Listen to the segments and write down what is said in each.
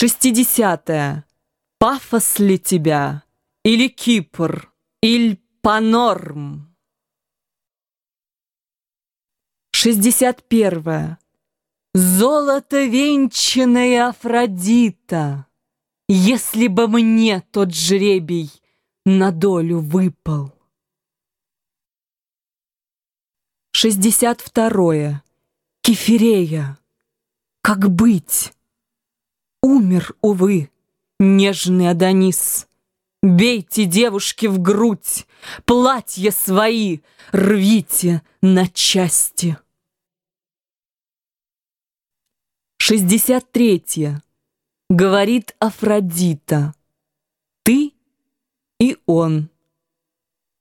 Шестидесятое. Пафос ли тебя? Или Кипр? Или Панорм? Шестьдесят первое. Золото венчанная Афродита, Если бы мне тот жребий на долю выпал. Шестьдесят второе. Кефирея. Как быть? Умер, увы, нежный Адонис. Бейте девушки в грудь, платья свои рвите на части. Шестьдесят третье. Говорит Афродита. Ты и он.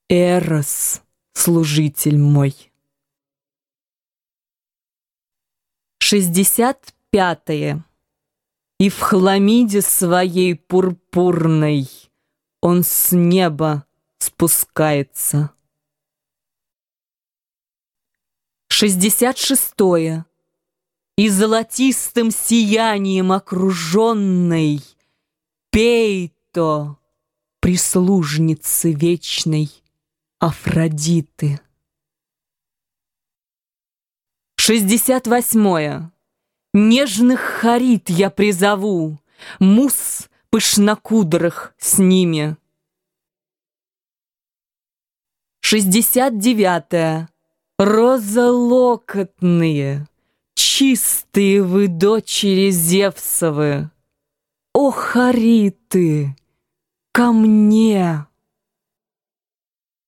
Эрос, служитель мой. Шестьдесят пятое. И в хламиде своей пурпурной Он с неба спускается. Шестьдесят шестое. И золотистым сиянием окруженной Пейто, прислужницы вечной Афродиты. Шестьдесят восьмое. Нежных харит я призову, Мус пышнокудрых с ними. Шестьдесят девятое. Розолокотные, Чистые вы дочери Зевсовы. О, хариты, ко мне!